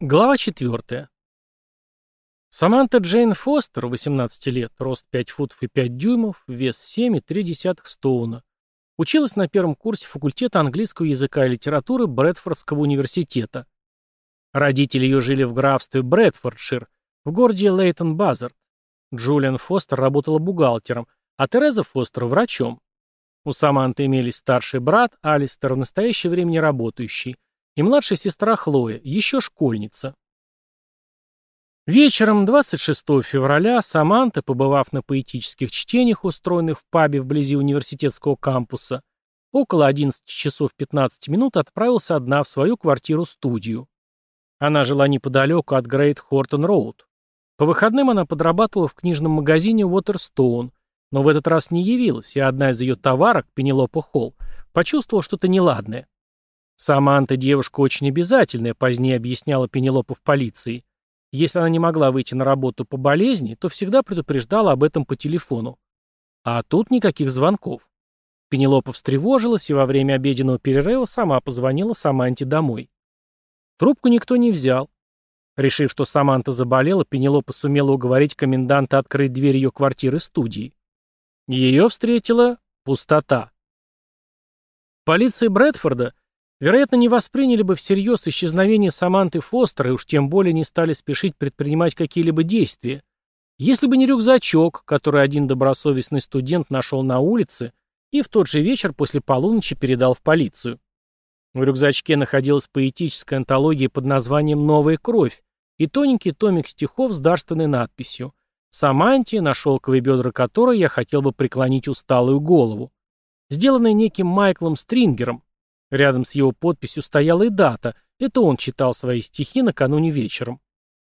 Глава 4. Саманта Джейн Фостер, 18 лет, рост 5 футов и 5 дюймов, вес 7,3 стоуна. Училась на первом курсе факультета английского языка и литературы Брэдфордского университета. Родители ее жили в графстве Брэдфордшир, в городе Лейтон-Базард. Джулиан Фостер работала бухгалтером, а Тереза Фостер – врачом. У Саманты имелись старший брат, а Алистер, в настоящее время не работающий, и младшая сестра Хлоя, еще школьница. Вечером 26 февраля Саманта, побывав на поэтических чтениях, устроенных в пабе вблизи университетского кампуса, около 11 часов 15 минут отправился одна в свою квартиру-студию. Она жила неподалеку от Грейт Хортон Роуд. По выходным она подрабатывала в книжном магазине Waterstone, но в этот раз не явилась, и одна из ее товарок, Пенелопа Холл, почувствовала что-то неладное. Саманта девушка очень обязательная, позднее объясняла Пенелопа в полиции. Если она не могла выйти на работу по болезни, то всегда предупреждала об этом по телефону. А тут никаких звонков. Пенелопа встревожилась и во время обеденного перерыва сама позвонила Саманте домой. Трубку никто не взял. Решив, что Саманта заболела, Пенелопа сумела уговорить коменданта открыть дверь ее квартиры-студии. Ее встретила пустота. Полиции Брэдфорда, вероятно, не восприняли бы всерьез исчезновение Саманты Фостер и уж тем более не стали спешить предпринимать какие-либо действия, если бы не рюкзачок, который один добросовестный студент нашел на улице и в тот же вечер после полуночи передал в полицию. В рюкзачке находилась поэтическая антология под названием «Новая кровь» и тоненький томик стихов с дарственной надписью Самантия на шелковые бедра которой я хотел бы преклонить усталую голову, сделанной неким Майклом Стрингером. Рядом с его подписью стояла и дата, это он читал свои стихи накануне вечером.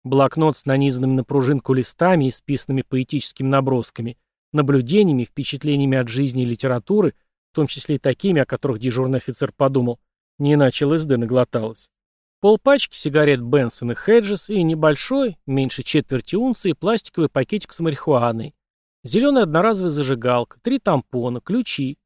Блокнот с нанизанными на пружинку листами, и списанными поэтическими набросками, наблюдениями, впечатлениями от жизни и литературы, в том числе и такими, о которых дежурный офицер подумал, не иначе ЛСД наглоталась. Полпачки сигарет Бенсон и Хеджес и небольшой, меньше четверти унции, пластиковый пакетик с марихуаной. Зеленая одноразовая зажигалка, три тампона, ключи.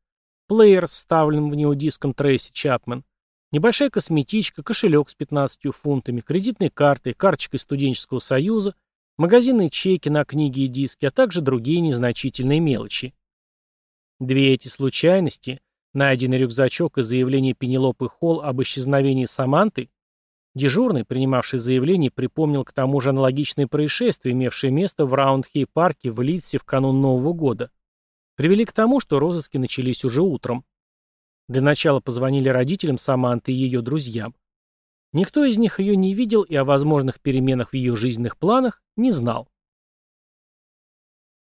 Плеер, вставленным в него диском Трейси Чапмен. Небольшая косметичка, кошелек с 15 фунтами, кредитные карты, карточка студенческого союза, магазинные чеки на книги и диски, а также другие незначительные мелочи. Две эти случайности, найденный рюкзачок и заявление Пенелопы Холл об исчезновении Саманты, Дежурный, принимавший заявление, припомнил к тому же аналогичные происшествия, имевшие место в Раундхей-парке в Лидсе в канун Нового года. Привели к тому, что розыски начались уже утром. Для начала позвонили родителям Саманты и ее друзьям. Никто из них ее не видел и о возможных переменах в ее жизненных планах не знал.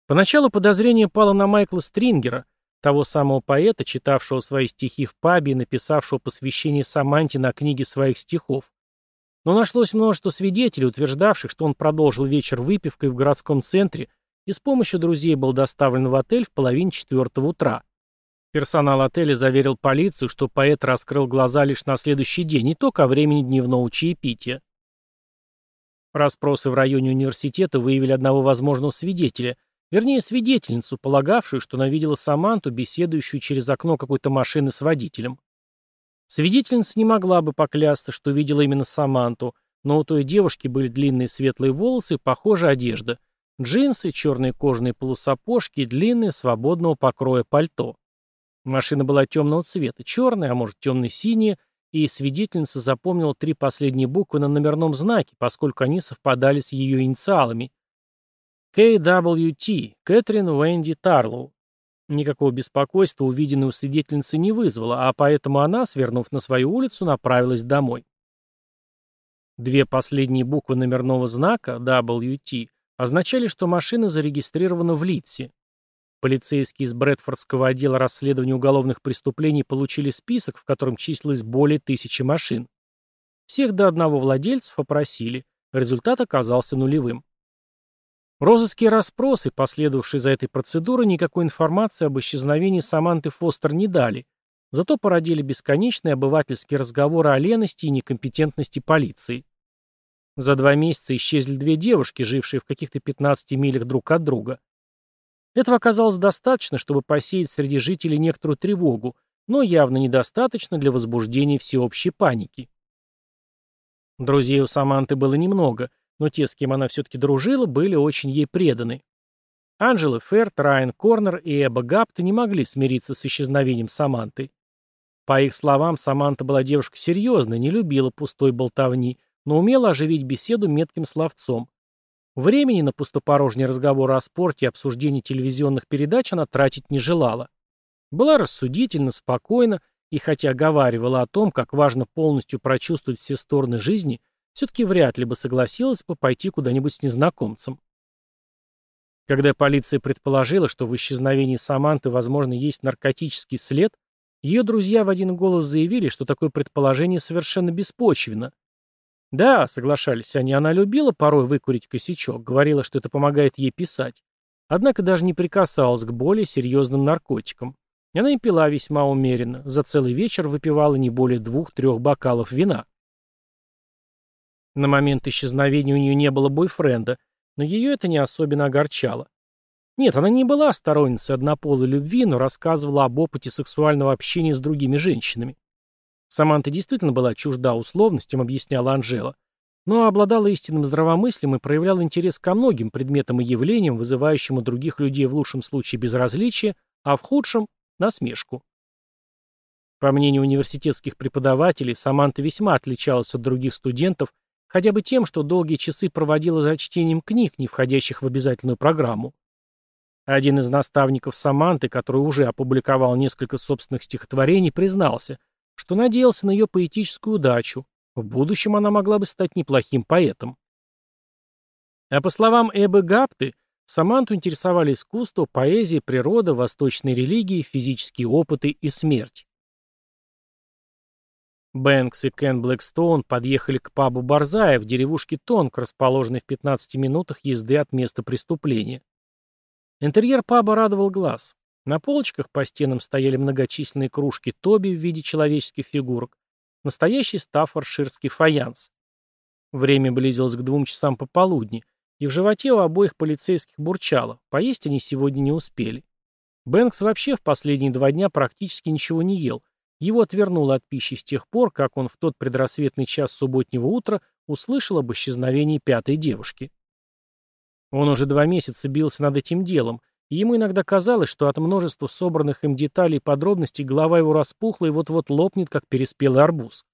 Поначалу подозрение пало на Майкла Стрингера, того самого поэта, читавшего свои стихи в пабе и написавшего посвящение Саманте на книге своих стихов. Но нашлось множество свидетелей, утверждавших, что он продолжил вечер выпивкой в городском центре и с помощью друзей был доставлен в отель в половине четвертого утра. Персонал отеля заверил полицию, что поэт раскрыл глаза лишь на следующий день, не только о времени дневного чаепития. Распросы в районе университета выявили одного возможного свидетеля, вернее свидетельницу, полагавшую, что она видела Саманту, беседующую через окно какой-то машины с водителем. Свидетельница не могла бы поклясться, что видела именно Саманту, но у той девушки были длинные светлые волосы и похожая одежда. Джинсы, черные кожаные полусапожки и длинное свободного покроя пальто. Машина была темного цвета, черная, а может темно-синяя, и свидетельница запомнила три последние буквы на номерном знаке, поскольку они совпадали с ее инициалами. KWT, Кэтрин Уэнди Тарлоу. Никакого беспокойства увиденное у свидетельницы не вызвало, а поэтому она, свернув на свою улицу, направилась домой. Две последние буквы номерного знака WT означали, что машина зарегистрирована в Литсе. Полицейские из Брэдфордского отдела расследования уголовных преступлений получили список, в котором числилось более тысячи машин. Всех до одного владельцев опросили. Результат оказался нулевым. Розыски и расспросы, последовавшие за этой процедурой, никакой информации об исчезновении Саманты Фостер не дали, зато породили бесконечные обывательские разговоры о лености и некомпетентности полиции. За два месяца исчезли две девушки, жившие в каких-то 15 милях друг от друга. Этого оказалось достаточно, чтобы посеять среди жителей некоторую тревогу, но явно недостаточно для возбуждения всеобщей паники. Друзей у Саманты было немного – но те, с кем она все-таки дружила, были очень ей преданы. Анжела Ферт, Райан Корнер и Эбба Гапта не могли смириться с исчезновением Саманты. По их словам, Саманта была девушка серьезная, не любила пустой болтовни, но умела оживить беседу метким словцом. Времени на пустопорожние разговоры о спорте и обсуждение телевизионных передач она тратить не желала. Была рассудительна, спокойна, и хотя говаривала о том, как важно полностью прочувствовать все стороны жизни – все-таки вряд ли бы согласилась бы пойти куда-нибудь с незнакомцем. Когда полиция предположила, что в исчезновении Саманты, возможно, есть наркотический след, ее друзья в один голос заявили, что такое предположение совершенно беспочвенно. Да, соглашались они, она любила порой выкурить косячок, говорила, что это помогает ей писать. Однако даже не прикасалась к более серьезным наркотикам. Она и пила весьма умеренно, за целый вечер выпивала не более двух-трех бокалов вина. На момент исчезновения у нее не было бойфренда, но ее это не особенно огорчало. Нет, она не была сторонницей однополой любви, но рассказывала об опыте сексуального общения с другими женщинами. Саманта действительно была чужда условностям, объясняла Анжела, но обладала истинным здравомыслием и проявляла интерес ко многим предметам и явлениям, вызывающим у других людей в лучшем случае безразличие, а в худшем – насмешку. По мнению университетских преподавателей, Саманта весьма отличалась от других студентов хотя бы тем, что долгие часы проводила за чтением книг, не входящих в обязательную программу. Один из наставников Саманты, который уже опубликовал несколько собственных стихотворений, признался, что надеялся на ее поэтическую удачу. В будущем она могла бы стать неплохим поэтом. А по словам Эбы Гапты, Саманту интересовали искусство, поэзия, природа, восточные религии, физические опыты и смерть. Бэнкс и Кен Блэкстоун подъехали к пабу Барзая в деревушке Тонк, расположенной в 15 минутах езды от места преступления. Интерьер паба радовал глаз. На полочках по стенам стояли многочисленные кружки Тоби в виде человеческих фигурок, настоящий стаффордширский фаянс. Время близилось к двум часам пополудни, и в животе у обоих полицейских бурчало, поесть они сегодня не успели. Бэнкс вообще в последние два дня практически ничего не ел – его отвернуло от пищи с тех пор, как он в тот предрассветный час субботнего утра услышал об исчезновении пятой девушки. Он уже два месяца бился над этим делом, и ему иногда казалось, что от множества собранных им деталей и подробностей голова его распухла и вот-вот лопнет, как переспелый арбуз.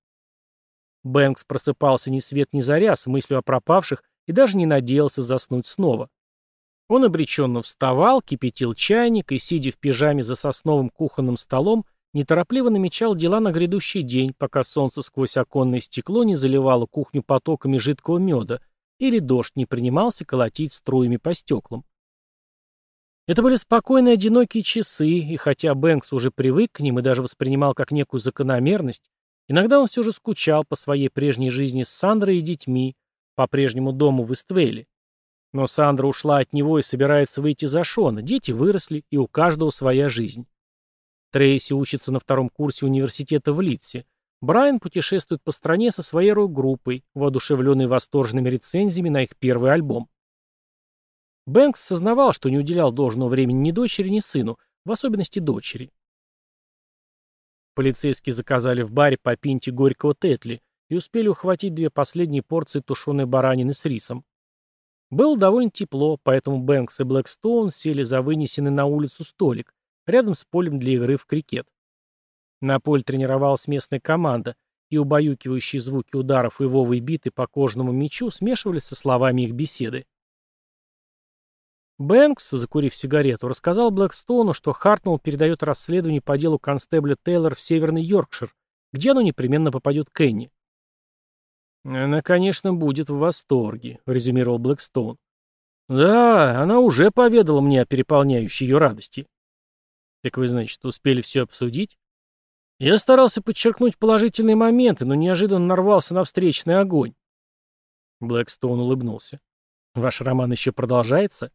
Бэнкс просыпался ни свет ни заря с мыслью о пропавших и даже не надеялся заснуть снова. Он обреченно вставал, кипятил чайник и, сидя в пижаме за сосновым кухонным столом, неторопливо намечал дела на грядущий день, пока солнце сквозь оконное стекло не заливало кухню потоками жидкого меда или дождь не принимался колотить струями по стеклам. Это были спокойные одинокие часы, и хотя Бэнкс уже привык к ним и даже воспринимал как некую закономерность, иногда он все же скучал по своей прежней жизни с Сандрой и детьми, по прежнему дому в Иствеле. Но Сандра ушла от него и собирается выйти за Шона, дети выросли, и у каждого своя жизнь. Трейси учится на втором курсе университета в Литсе. Брайан путешествует по стране со своей рок-группой, воодушевленной восторженными рецензиями на их первый альбом. Бэнкс сознавал, что не уделял должного времени ни дочери, ни сыну, в особенности дочери. Полицейские заказали в баре по пинте горького тетли и успели ухватить две последние порции тушеной баранины с рисом. Было довольно тепло, поэтому Бэнкс и Блэкстоун сели за вынесенный на улицу столик, рядом с полем для игры в крикет. На поле тренировалась местная команда, и убаюкивающие звуки ударов Ивовы и биты по кожному мячу смешивались со словами их беседы. Бэнкс, закурив сигарету, рассказал Блэкстоуну, что Хартнелл передает расследование по делу констебля Тейлор в Северный Йоркшир, где оно непременно попадет к Энни. «Она, конечно, будет в восторге», — резюмировал Блэкстоун. «Да, она уже поведала мне о переполняющей ее радости». Так вы, значит, успели все обсудить? Я старался подчеркнуть положительные моменты, но неожиданно нарвался на встречный огонь. Блэкстоун улыбнулся. Ваш роман еще продолжается?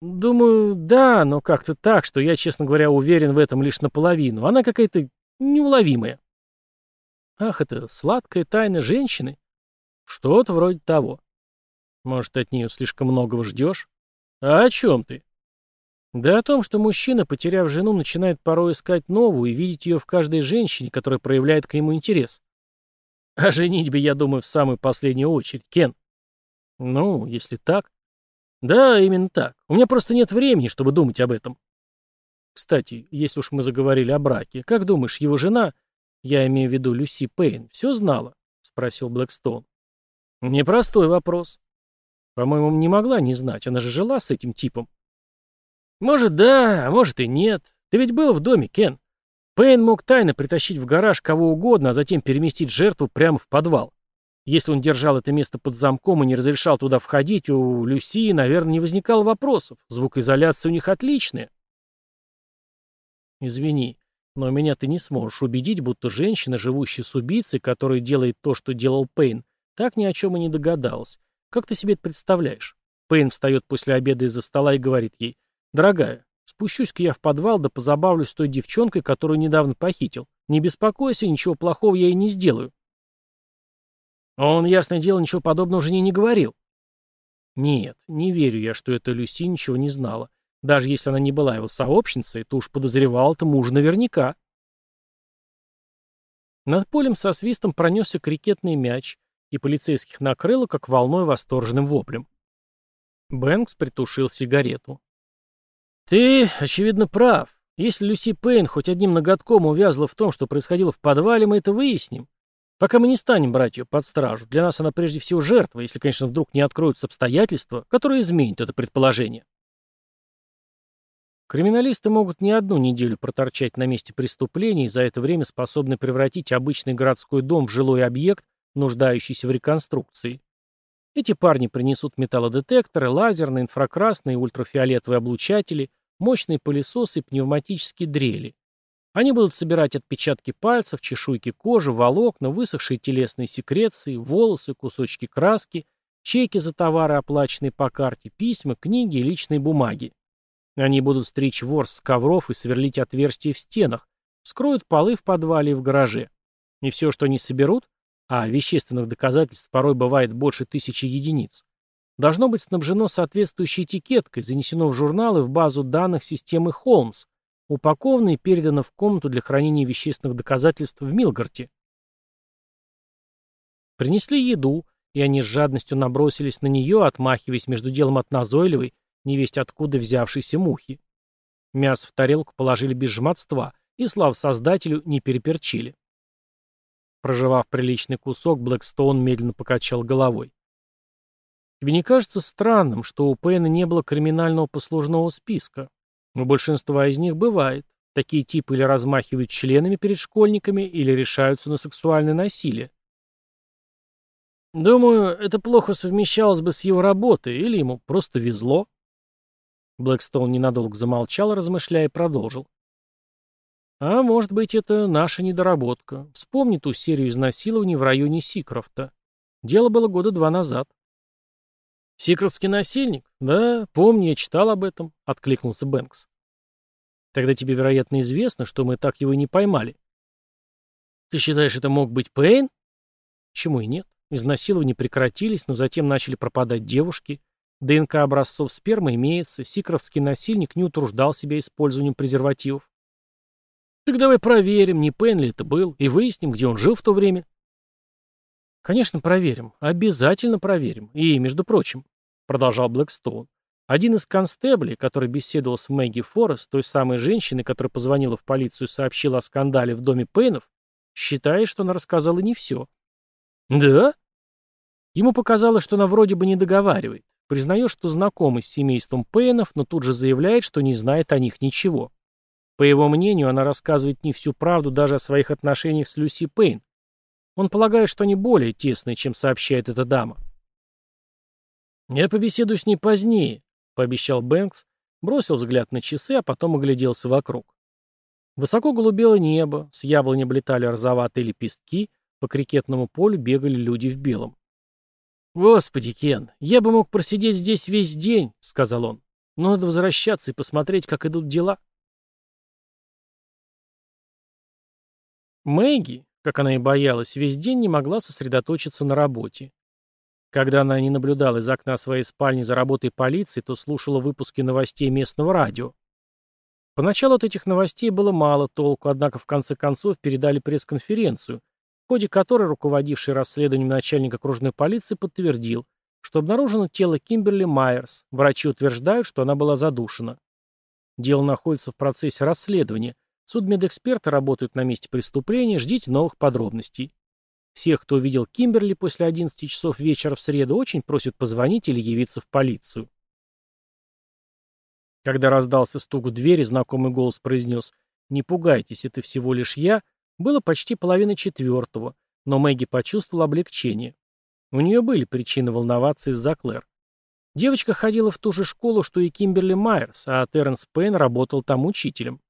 Думаю, да, но как-то так, что я, честно говоря, уверен в этом лишь наполовину. Она какая-то неуловимая. Ах, это сладкая тайна женщины. Что-то вроде того. Может, от нее слишком многого ждешь? А о чем ты? Да о том, что мужчина, потеряв жену, начинает порой искать новую и видеть ее в каждой женщине, которая проявляет к нему интерес. А женитьбе, я думаю, в самую последнюю очередь, Кен. Ну, если так. Да, именно так. У меня просто нет времени, чтобы думать об этом. Кстати, если уж мы заговорили о браке, как думаешь, его жена, я имею в виду Люси Пейн, все знала? Спросил Блэкстоун. Непростой вопрос. По-моему, не могла не знать, она же жила с этим типом. Может, да, а может и нет. Ты ведь был в доме, Кен. Пейн мог тайно притащить в гараж кого угодно, а затем переместить жертву прямо в подвал. Если он держал это место под замком и не разрешал туда входить, у Люсии, наверное, не возникало вопросов. Звукоизоляция у них отличная. Извини, но меня ты не сможешь убедить, будто женщина, живущая с убийцей, которая делает то, что делал Пейн, так ни о чем и не догадалась. Как ты себе это представляешь? Пейн встает после обеда из-за стола и говорит ей, Дорогая, спущусь-ка я в подвал да позабавлюсь с той девчонкой, которую недавно похитил. Не беспокойся, ничего плохого я ей не сделаю. Он, ясное дело, ничего подобного жене не говорил. Нет, не верю я, что эта Люси ничего не знала. Даже если она не была его сообщницей, то уж подозревал-то муж наверняка. Над полем со свистом пронесся крикетный мяч, и полицейских накрыло, как волной восторженным воплем. Бэнкс притушил сигарету. «Ты, очевидно, прав. Если Люси Пейн хоть одним ноготком увязла в том, что происходило в подвале, мы это выясним. Пока мы не станем брать ее под стражу. Для нас она прежде всего жертва, если, конечно, вдруг не откроются обстоятельства, которые изменят это предположение». Криминалисты могут не одну неделю проторчать на месте преступления и за это время способны превратить обычный городской дом в жилой объект, нуждающийся в реконструкции. Эти парни принесут металлодетекторы, лазерные, инфракрасные, ультрафиолетовые облучатели, мощные пылесосы и пневматические дрели. Они будут собирать отпечатки пальцев, чешуйки кожи, волокна, высохшие телесные секреции, волосы, кусочки краски, чеки за товары, оплаченные по карте, письма, книги и личные бумаги. Они будут стричь ворс с ковров и сверлить отверстия в стенах, вскроют полы в подвале и в гараже. И все, что они соберут, а вещественных ну, доказательств порой бывает больше тысячи единиц, должно быть снабжено соответствующей этикеткой, занесено в журналы в базу данных системы Холмс, упаковано и передано в комнату для хранения вещественных доказательств в Милгарте. Принесли еду, и они с жадностью набросились на нее, отмахиваясь между делом от назойливой, невесть откуда взявшейся мухи. Мясо в тарелку положили без жмотства, и слав создателю не переперчили. Проживав приличный кусок, Блэкстоун медленно покачал головой. «Тебе не кажется странным, что у Пэйна не было криминального послужного списка? У большинства из них бывает. Такие типы или размахивают членами перед школьниками, или решаются на сексуальное насилие. Думаю, это плохо совмещалось бы с его работой, или ему просто везло». Блэкстоун ненадолго замолчал, размышляя, и продолжил. А может быть, это наша недоработка. Вспомни ту серию изнасилований в районе Сикрофта. Дело было года два назад. Сикрофтский насильник? Да, помню, я читал об этом, откликнулся Бэнкс. Тогда тебе, вероятно, известно, что мы так его и не поймали. Ты считаешь, это мог быть Пейн? Почему и нет? Изнасилования прекратились, но затем начали пропадать девушки. ДНК образцов спермы имеется, сикровский насильник не утруждал себя использованием презервативов. Так давай проверим, не Пен ли это был, и выясним, где он жил в то время. Конечно, проверим. Обязательно проверим. И, между прочим, продолжал Блэкстоун, один из констеблей, который беседовал с Мэгги Форест, той самой женщиной, которая позвонила в полицию и сообщила о скандале в доме Пейнов, считает, что она рассказала не все. Да? Ему показалось, что она вроде бы не договаривает. Признает, что знакома с семейством Пейнов, но тут же заявляет, что не знает о них ничего. По его мнению, она рассказывает не всю правду даже о своих отношениях с Люси Пейн. Он полагает, что они более тесные, чем сообщает эта дама. «Я побеседую с ней позднее», — пообещал Бэнкс, бросил взгляд на часы, а потом огляделся вокруг. Высоко голубело небо, с яблони блетали розоватые лепестки, по крикетному полю бегали люди в белом. «Господи, Кен, я бы мог просидеть здесь весь день», — сказал он. «Но надо возвращаться и посмотреть, как идут дела». Мэгги, как она и боялась, весь день не могла сосредоточиться на работе. Когда она не наблюдала из окна своей спальни за работой полиции, то слушала выпуски новостей местного радио. Поначалу от этих новостей было мало толку, однако в конце концов передали пресс-конференцию, в ходе которой руководивший расследованием начальник окружной полиции подтвердил, что обнаружено тело Кимберли Майерс. Врачи утверждают, что она была задушена. Дело находится в процессе расследования, Судмедэксперты работают на месте преступления, ждите новых подробностей. Всех, кто видел Кимберли после 11 часов вечера в среду, очень просят позвонить или явиться в полицию. Когда раздался стук в двери, знакомый голос произнес «Не пугайтесь, это всего лишь я», было почти половина четвертого, но Мэгги почувствовала облегчение. У нее были причины волноваться из-за Клэр. Девочка ходила в ту же школу, что и Кимберли Майерс, а Терренс Пейн работал там учителем.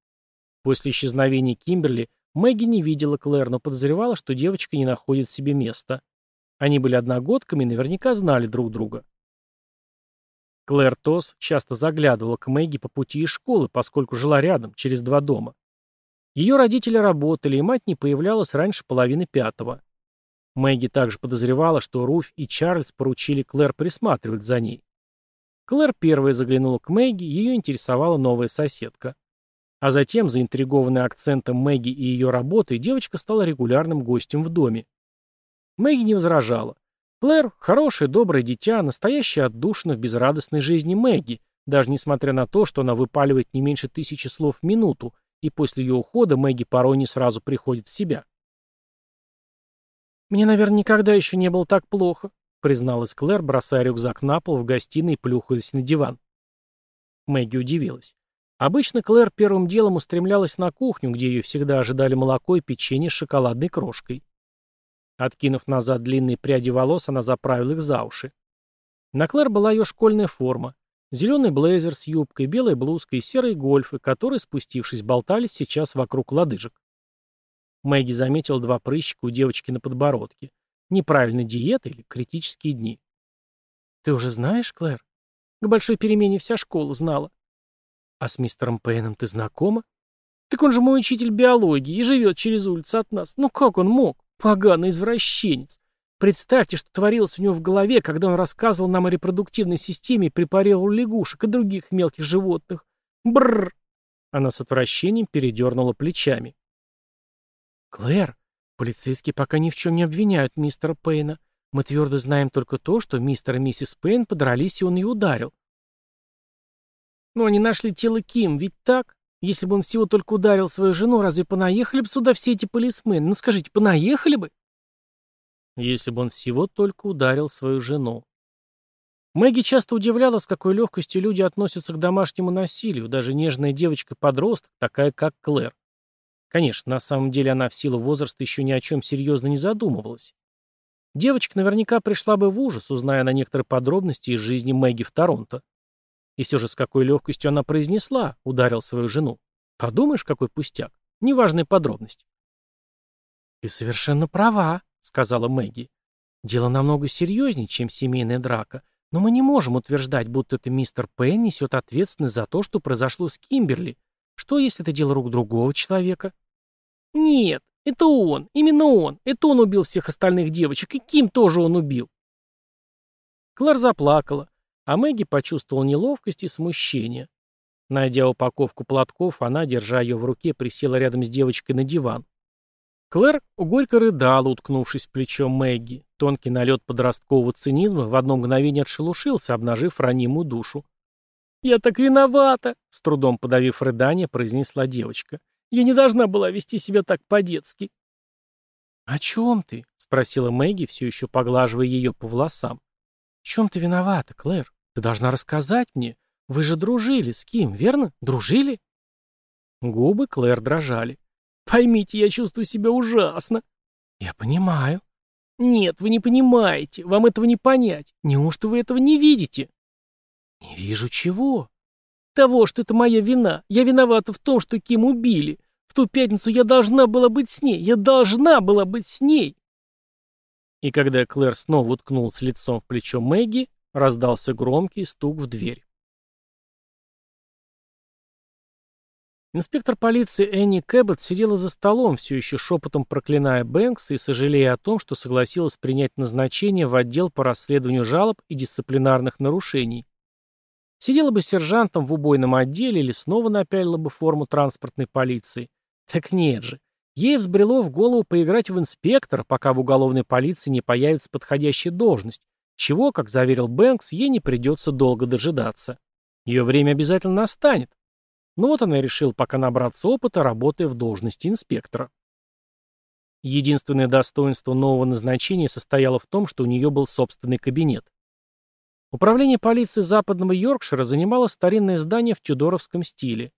После исчезновения Кимберли Мэгги не видела Клэр, но подозревала, что девочка не находит себе места. Они были одногодками и наверняка знали друг друга. Клэр Тос часто заглядывала к Мэгги по пути из школы, поскольку жила рядом, через два дома. Ее родители работали, и мать не появлялась раньше половины пятого. Мэгги также подозревала, что Руф и Чарльз поручили Клэр присматривать за ней. Клэр первая заглянула к Мэгги, ее интересовала новая соседка. А затем, заинтригованная акцентом Мэгги и ее работой, девочка стала регулярным гостем в доме. Мэгги не возражала. Клэр – хорошее, доброе дитя, настоящая отдушина в безрадостной жизни Мэгги, даже несмотря на то, что она выпаливает не меньше тысячи слов в минуту, и после ее ухода Мэгги порой не сразу приходит в себя. «Мне, наверное, никогда еще не было так плохо», — призналась Клэр, бросая рюкзак на пол в гостиной и плюхаясь на диван. Мэгги удивилась. Обычно Клэр первым делом устремлялась на кухню, где ее всегда ожидали молоко и печенье с шоколадной крошкой. Откинув назад длинные пряди волос, она заправила их за уши. На Клэр была ее школьная форма. Зеленый блейзер с юбкой, белой блузкой и серые гольфы, которые, спустившись, болтались сейчас вокруг лодыжек. Мэгги заметил два прыщика у девочки на подбородке. Неправильная диета или критические дни. «Ты уже знаешь, Клэр?» К большой перемене вся школа знала а с мистером Пейном ты знакома? Так он же мой учитель биологии и живет через улицу от нас. Ну как он мог? Поганый извращенец. Представьте, что творилось у него в голове, когда он рассказывал нам о репродуктивной системе и препарировал лягушек и других мелких животных. Бррр. Она с отвращением передернула плечами. «Клэр, полицейские пока ни в чем не обвиняют мистера Пейна. Мы твердо знаем только то, что мистер и миссис Пейн подрались, и он ее ударил. Но они нашли тело Ким, ведь так? Если бы он всего только ударил свою жену, разве понаехали бы сюда все эти полисмены? Ну скажите, понаехали бы? Если бы он всего только ударил свою жену. Мэгги часто удивляла, с какой легкостью люди относятся к домашнему насилию, даже нежная девочка-подросток, такая как Клэр. Конечно, на самом деле она в силу возраста еще ни о чем серьезно не задумывалась. Девочка наверняка пришла бы в ужас, узная на некоторые подробности из жизни Мэгги в Торонто. И все же с какой легкостью она произнесла, ударил свою жену. Подумаешь, какой пустяк. Неважная подробность. «Ты совершенно права», — сказала Мэгги. «Дело намного серьезнее, чем семейная драка, но мы не можем утверждать, будто это мистер Пен несет ответственность за то, что произошло с Кимберли. Что, если это дело рук другого человека?» «Нет, это он, именно он. Это он убил всех остальных девочек, и Ким тоже он убил». Клар заплакала, а Мэгги почувствовала неловкость и смущение. Найдя упаковку платков, она, держа ее в руке, присела рядом с девочкой на диван. Клэр горько рыдала, уткнувшись в плечо Мэгги. Тонкий налет подросткового цинизма в одно мгновение отшелушился, обнажив ранимую душу. «Я так виновата!» — с трудом подавив рыдание, произнесла девочка. «Я не должна была вести себя так по-детски». «О чем ты?» — спросила Мэгги, все еще поглаживая ее по волосам. «В чем ты виновата, Клэр?» Ты должна рассказать мне. Вы же дружили с Ким, верно? Дружили?» Губы Клэр дрожали. «Поймите, я чувствую себя ужасно». «Я понимаю». «Нет, вы не понимаете. Вам этого не понять. Неужто вы этого не видите?» «Не вижу чего?» «Того, что это моя вина. Я виновата в том, что Ким убили. В ту пятницу я должна была быть с ней. Я должна была быть с ней». И когда Клэр снова уткнулся лицом в плечо Мэгги, раздался громкий стук в дверь. Инспектор полиции Энни Кэббот сидела за столом, все еще шепотом проклиная Бэнкса и сожалея о том, что согласилась принять назначение в отдел по расследованию жалоб и дисциплинарных нарушений. Сидела бы сержантом в убойном отделе или снова напялила бы форму транспортной полиции. Так нет же. Ей взбрело в голову поиграть в инспектора, пока в уголовной полиции не появится подходящая должность, чего, как заверил Бэнкс, ей не придется долго дожидаться. Ее время обязательно настанет. Но вот она и решила пока набраться опыта, работая в должности инспектора. Единственное достоинство нового назначения состояло в том, что у нее был собственный кабинет. Управление полиции западного Йоркшира занимало старинное здание в тюдоровском стиле.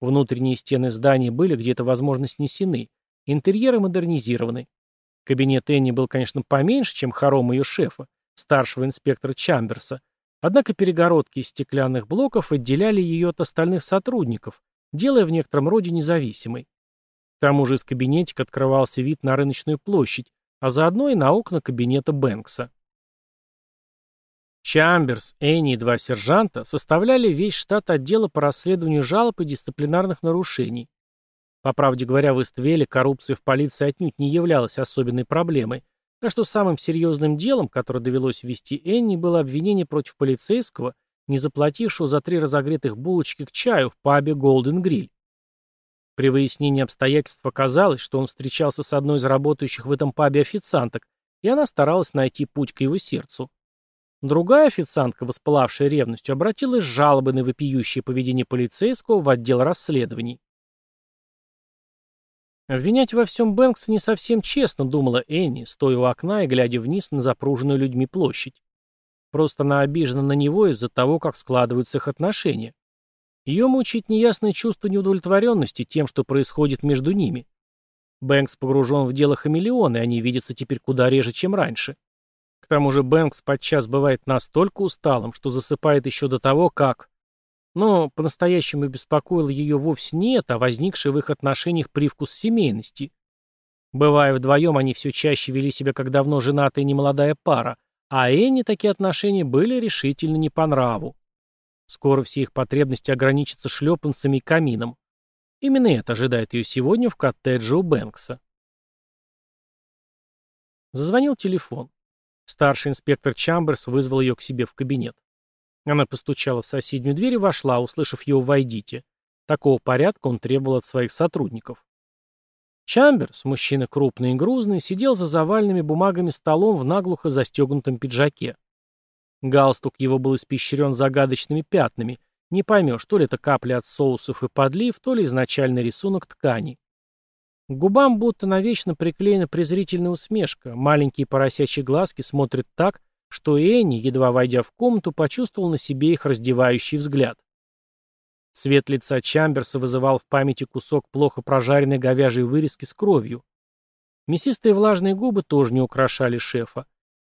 Внутренние стены здания были где-то, возможно, снесены, интерьеры модернизированы. Кабинет Энни был, конечно, поменьше, чем хором ее шефа, старшего инспектора Чамберса. Однако перегородки из стеклянных блоков отделяли ее от остальных сотрудников, делая в некотором роде независимой. К тому же из кабинетика открывался вид на рыночную площадь, а заодно и на окна кабинета Бэнкса. Чамберс, Энни и два сержанта составляли весь штат отдела по расследованию жалоб и дисциплинарных нарушений. По правде говоря, в Иствеле коррупция в полиции отнюдь не являлась особенной проблемой, так что самым серьезным делом, которое довелось вести Энни, было обвинение против полицейского, не заплатившего за три разогретых булочки к чаю в пабе «Голден Гриль». При выяснении обстоятельств оказалось, что он встречался с одной из работающих в этом пабе официанток, и она старалась найти путь к его сердцу. Другая официантка, воспылавшая ревностью, обратилась с жалобой на вопиющее поведение полицейского в отдел расследований. Обвинять во всем Бэнкса не совсем честно, думала Энни, стоя у окна и глядя вниз на запруженную людьми площадь. Просто она обижена на него из-за того, как складываются их отношения. Ее мучает неясное чувство неудовлетворенности тем, что происходит между ними. Бэнкс погружен в дело хамелеона, и они видятся теперь куда реже, чем раньше. К тому же Бэнкс подчас бывает настолько усталым, что засыпает еще до того, как... Но по-настоящему беспокоил ее вовсе не это, а возникший в их отношениях привкус семейности. Бывая вдвоем, они все чаще вели себя как давно женатая немолодая пара, а Энни такие отношения были решительно не по нраву. Скоро все их потребности ограничатся шлепанцами и камином. Именно это ожидает ее сегодня в коттедже у Бэнкса. Зазвонил телефон. Старший инспектор Чамберс вызвал ее к себе в кабинет. Она постучала в соседнюю дверь и вошла, услышав его «Войдите». Такого порядка он требовал от своих сотрудников. Чамберс, мужчина крупный и грузный, сидел за заваленными бумагами столом в наглухо застегнутом пиджаке. Галстук его был испещрен загадочными пятнами. Не поймешь, то ли это капли от соусов и подлив, то ли изначальный рисунок ткани. К губам будто навечно приклеена презрительная усмешка, маленькие поросячьи глазки смотрят так, что Энни, едва войдя в комнату, почувствовал на себе их раздевающий взгляд. Цвет лица Чамберса вызывал в памяти кусок плохо прожаренной говяжьей вырезки с кровью. Мясистые влажные губы тоже не украшали шефа.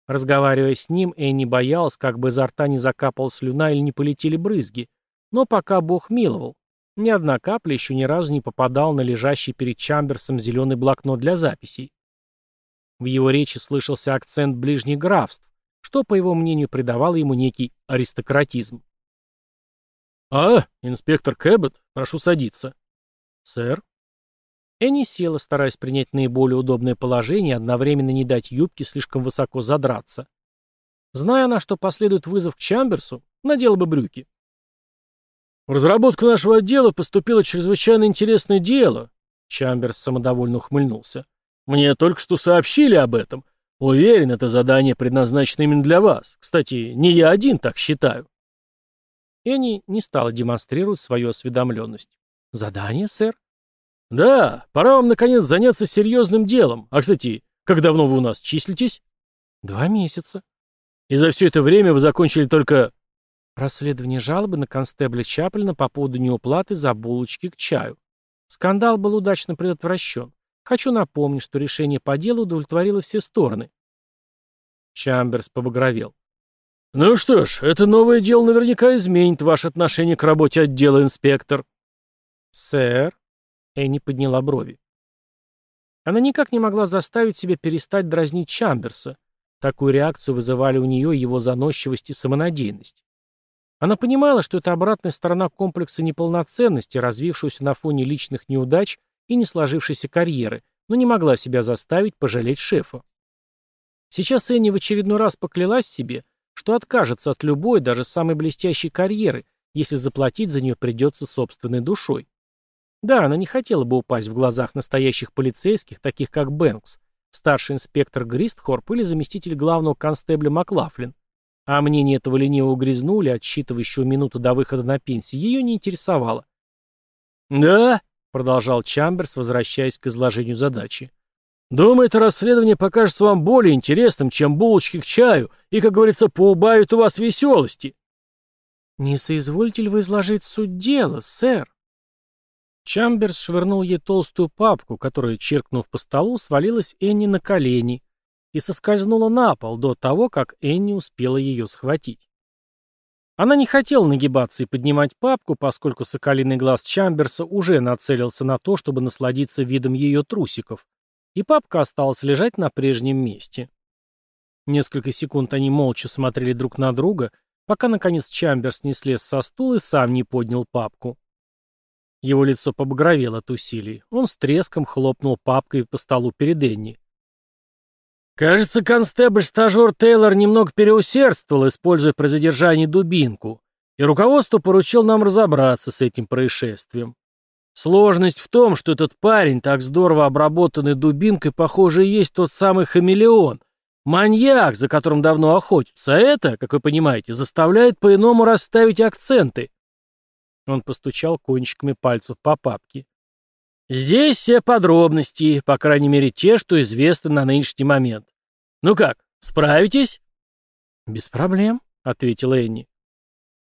Разговаривая с ним, Энни боялась, как бы изо рта не закапал слюна или не полетели брызги. Но пока Бог миловал. Ни одна капля еще ни разу не попадала на лежащий перед Чамберсом зеленый блокнот для записей. В его речи слышался акцент ближних графств, что, по его мнению, придавало ему некий аристократизм. «А, инспектор Кэббет, прошу садиться». «Сэр?» Энни села, стараясь принять наиболее удобное положение и одновременно не дать юбке слишком высоко задраться. Зная она, что последует вызов к Чамберсу, надела бы брюки. «В разработку нашего отдела поступило чрезвычайно интересное дело», Чамберс самодовольно ухмыльнулся. «Мне только что сообщили об этом. Уверен, это задание предназначено именно для вас. Кстати, не я один так считаю. Энни не стала демонстрировать свою осведомленность. Задание, сэр? Да, пора вам, наконец, заняться серьезным делом. А, кстати, как давно вы у нас числитесь? Два месяца. И за все это время вы закончили только... Расследование жалобы на констебля Чаплина по поводу неуплаты за булочки к чаю. Скандал был удачно предотвращен. Хочу напомнить, что решение по делу удовлетворило все стороны. Чамберс побагровел. «Ну что ж, это новое дело наверняка изменит ваше отношение к работе отдела, инспектор». «Сэр?» Энни подняла брови. Она никак не могла заставить себя перестать дразнить Чамберса. Такую реакцию вызывали у нее его заносчивость и самонадеянность. Она понимала, что это обратная сторона комплекса неполноценности, развившегося на фоне личных неудач и не сложившейся карьеры, но не могла себя заставить пожалеть шефа. Сейчас Энни в очередной раз поклялась себе, что откажется от любой, даже самой блестящей карьеры, если заплатить за нее придется собственной душой. Да, она не хотела бы упасть в глазах настоящих полицейских, таких как Бэнкс, старший инспектор Гристхорп или заместитель главного констебля Маклафлин. А мнение этого ленивого грязнули, отсчитывающего минуту до выхода на пенсию, ее не интересовало. «Да?» продолжал Чамберс, возвращаясь к изложению задачи. Думаю, это расследование покажется вам более интересным, чем булочки к чаю, и, как говорится, поубавит у вас веселости». «Не соизволите ли вы изложить суть дела, сэр?» Чамберс швырнул ей толстую папку, которая, чиркнув по столу, свалилась Энни на колени и соскользнула на пол до того, как Энни успела ее схватить. Она не хотела нагибаться и поднимать папку, поскольку соколиный глаз Чамберса уже нацелился на то, чтобы насладиться видом ее трусиков, и папка осталась лежать на прежнем месте. Несколько секунд они молча смотрели друг на друга, пока, наконец, Чамберс не слез со стула и сам не поднял папку. Его лицо побагровело от усилий. Он с треском хлопнул папкой по столу перед Энни. Кажется, констебль стажер Тейлор немного переусердствовал, используя при задержании дубинку, и руководство поручил нам разобраться с этим происшествием. Сложность в том, что этот парень, так здорово обработанный дубинкой, похоже, и есть тот самый хамелеон, маньяк, за которым давно охотятся, а это, как вы понимаете, заставляет по-иному расставить акценты. Он постучал кончиками пальцев по папке. Здесь все подробности, по крайней мере те, что известны на нынешний момент. Ну как, справитесь? Без проблем, ответила Энни.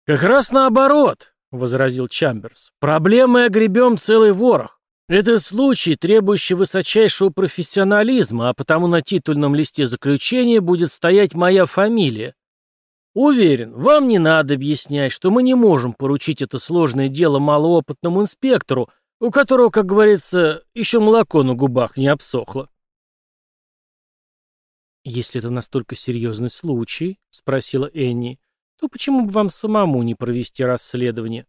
Как раз наоборот, возразил Чамберс. Проблемы огребем целый ворох. Это случай, требующий высочайшего профессионализма, а потому на титульном листе заключения будет стоять моя фамилия. Уверен, вам не надо объяснять, что мы не можем поручить это сложное дело малоопытному инспектору, у которого, как говорится, еще молоко на губах не обсохло. «Если это настолько серьезный случай, — спросила Энни, — то почему бы вам самому не провести расследование?»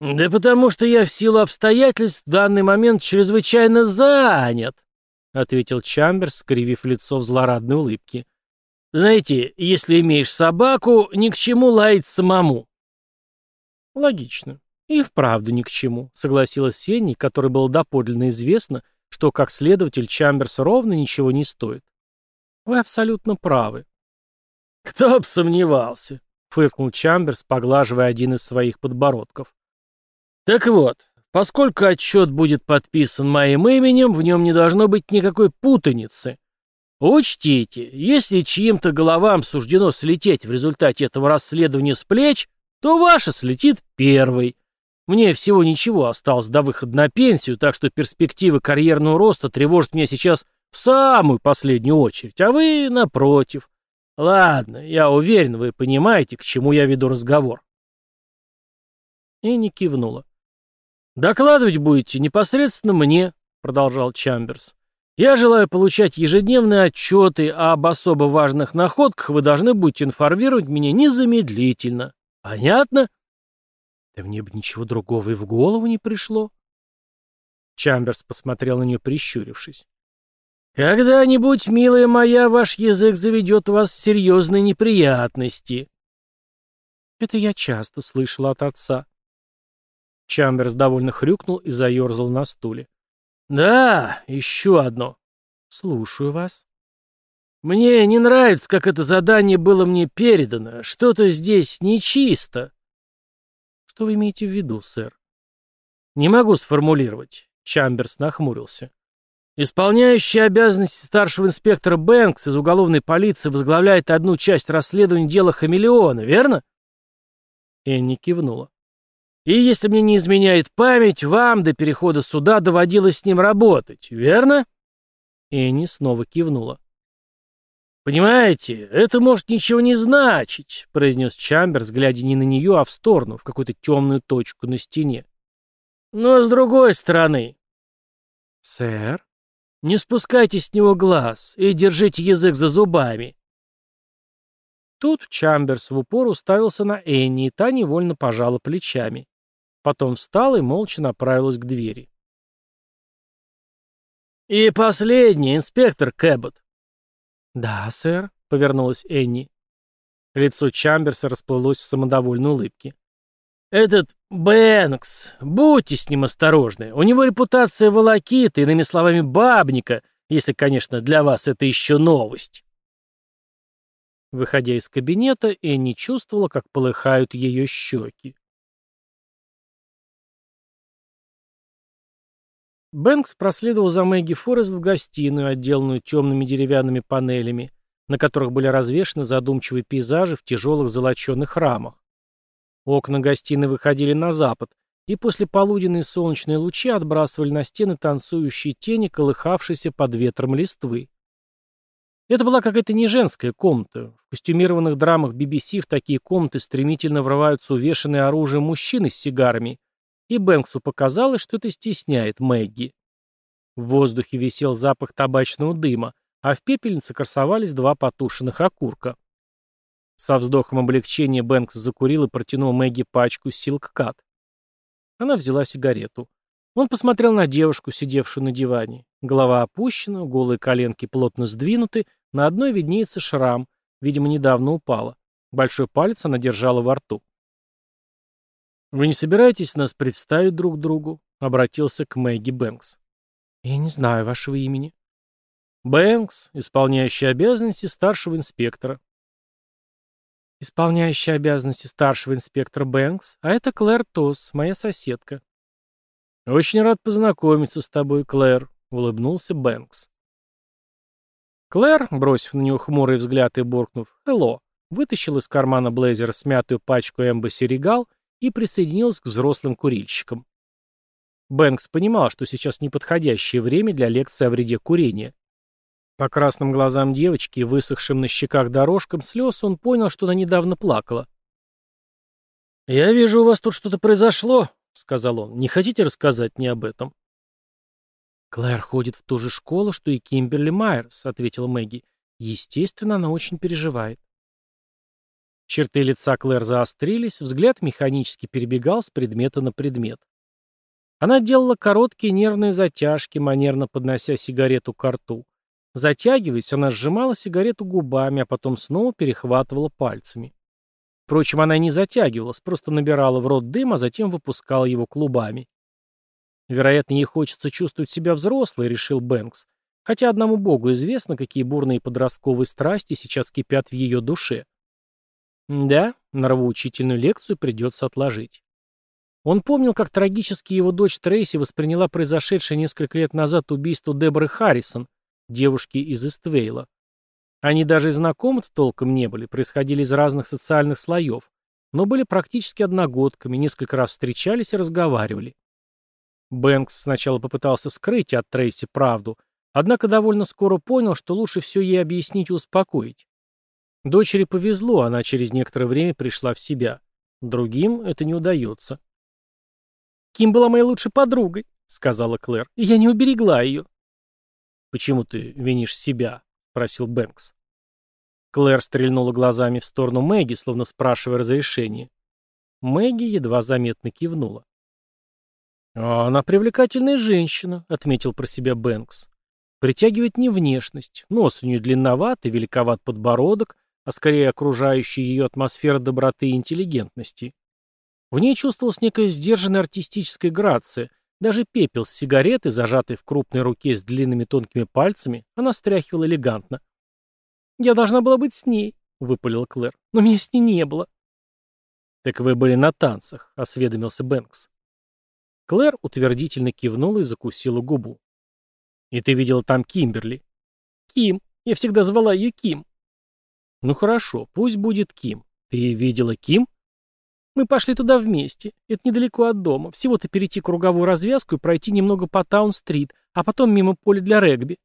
«Да потому что я в силу обстоятельств в данный момент чрезвычайно занят», — ответил Чамберс, скривив лицо в злорадной улыбке. «Знаете, если имеешь собаку, ни к чему лаять самому». «Логично. И вправду ни к чему, согласилась Сенни, который был доподлинно известно, что как следователь Чамберс ровно ничего не стоит. Вы абсолютно правы. Кто бы сомневался, фыркнул Чамберс, поглаживая один из своих подбородков. Так вот, поскольку отчет будет подписан моим именем, в нем не должно быть никакой путаницы. Учтите, если чьим-то головам суждено слететь в результате этого расследования с плеч, то ваша слетит первой. Мне всего ничего осталось до выхода на пенсию, так что перспективы карьерного роста тревожат меня сейчас в самую последнюю очередь, а вы напротив. Ладно, я уверен, вы понимаете, к чему я веду разговор. И не кивнула. «Докладывать будете непосредственно мне», — продолжал Чамберс. «Я желаю получать ежедневные отчеты, а об особо важных находках вы должны будете информировать меня незамедлительно. Понятно?» Да мне бы ничего другого и в голову не пришло. Чамберс посмотрел на нее, прищурившись. «Когда-нибудь, милая моя, ваш язык заведет вас в серьезные неприятности». Это я часто слышал от отца. Чамберс довольно хрюкнул и заерзал на стуле. «Да, еще одно. Слушаю вас». «Мне не нравится, как это задание было мне передано. Что-то здесь нечисто» что вы имеете в виду, сэр?» «Не могу сформулировать», — Чамберс нахмурился. «Исполняющий обязанности старшего инспектора Бэнкс из уголовной полиции возглавляет одну часть расследования дела Хамелеона, верно?» Энни кивнула. «И если мне не изменяет память, вам до перехода суда доводилось с ним работать, верно?» Энни снова кивнула. «Понимаете, это может ничего не значить», — произнес Чамберс, глядя не на нее, а в сторону, в какую-то темную точку на стене. «Но с другой стороны...» «Сэр?» «Не спускайте с него глаз и держите язык за зубами». Тут Чамберс в упор уставился на Энни, и та невольно пожала плечами. Потом встала и молча направилась к двери. «И последнее, инспектор Кэббот», «Да, сэр», — повернулась Энни. Лицо Чамберса расплылось в самодовольной улыбке. «Этот Бэнкс, будьте с ним осторожны. У него репутация волокита, иными словами, бабника, если, конечно, для вас это еще новость». Выходя из кабинета, Энни чувствовала, как полыхают ее щеки. Бэнкс проследовал за Мэгги Форест в гостиную, отделанную темными деревянными панелями, на которых были развешаны задумчивые пейзажи в тяжелых золоченых рамах. Окна гостиной выходили на запад, и после полуденной солнечные лучи отбрасывали на стены танцующие тени, колыхавшиеся под ветром листвы. Это была какая-то не женская комната. В костюмированных драмах BBC в такие комнаты стремительно врываются увешанные оружием мужчины с сигарами – и Бэнксу показалось, что это стесняет Мэгги. В воздухе висел запах табачного дыма, а в пепельнице красовались два потушенных окурка. Со вздохом облегчения Бэнкс закурил и протянул Мэгги пачку силккат. Она взяла сигарету. Он посмотрел на девушку, сидевшую на диване. Голова опущена, голые коленки плотно сдвинуты, на одной виднеется шрам, видимо, недавно упала. Большой палец она держала во рту. «Вы не собираетесь нас представить друг другу?» — обратился к Мэгги Бэнкс. «Я не знаю вашего имени». «Бэнкс, исполняющий обязанности старшего инспектора». «Исполняющий обязанности старшего инспектора Бэнкс, а это Клэр Тосс, моя соседка». «Очень рад познакомиться с тобой, Клэр», — улыбнулся Бэнкс. Клэр, бросив на него хмурый взгляд и буркнув «Элло», вытащил из кармана блейзера смятую пачку эмбо-серегал и присоединилась к взрослым курильщикам. Бэнкс понимал, что сейчас неподходящее время для лекции о вреде курения. По красным глазам девочки и высохшим на щеках дорожкам слез он понял, что она недавно плакала. «Я вижу, у вас тут что-то произошло», — сказал он. «Не хотите рассказать мне об этом?» «Клэр ходит в ту же школу, что и Кимберли Майерс», — ответила Мэгги. «Естественно, она очень переживает». Черты лица Клэр заострились, взгляд механически перебегал с предмета на предмет. Она делала короткие нервные затяжки, манерно поднося сигарету к рту. Затягиваясь, она сжимала сигарету губами, а потом снова перехватывала пальцами. Впрочем, она не затягивалась, просто набирала в рот дым, а затем выпускала его клубами. Вероятно, ей хочется чувствовать себя взрослой, решил Бэнкс, хотя одному богу известно, какие бурные подростковые страсти сейчас кипят в ее душе. Да, нравоучительную лекцию придется отложить. Он помнил, как трагически его дочь Трейси восприняла произошедшее несколько лет назад убийство Деборы Харрисон, девушки из Иствейла. Они даже и знакомы -то толком не были, происходили из разных социальных слоев, но были практически одногодками, несколько раз встречались и разговаривали. Бэнкс сначала попытался скрыть от Трейси правду, однако довольно скоро понял, что лучше все ей объяснить и успокоить. Дочери повезло, она через некоторое время пришла в себя. Другим это не удается. «Ким была моей лучшей подругой», — сказала Клэр, — «и я не уберегла ее». «Почему ты винишь себя?» — просил Бэнкс. Клэр стрельнула глазами в сторону Мэгги, словно спрашивая разрешение. Мэгги едва заметно кивнула. «А «Она привлекательная женщина», — отметил про себя Бэнкс. «Притягивает не внешность. Нос у нее длинноват и великоват подбородок, а скорее окружающая ее атмосфера доброты и интеллигентности. В ней чувствовалась некая сдержанная артистическая грация. Даже пепел с сигареты, зажатый в крупной руке с длинными тонкими пальцами, она стряхивала элегантно. «Я должна была быть с ней», — выпалил Клэр. «Но меня с ней не было». «Так вы были на танцах», — осведомился Бэнкс. Клэр утвердительно кивнула и закусила губу. «И ты видела там Кимберли?» «Ким. Я всегда звала ее Ким. Ну хорошо, пусть будет Ким. Ты видела Ким? Мы пошли туда вместе. Это недалеко от дома. Всего-то перейти круговую развязку и пройти немного по Таун-стрит, а потом мимо поля для регби.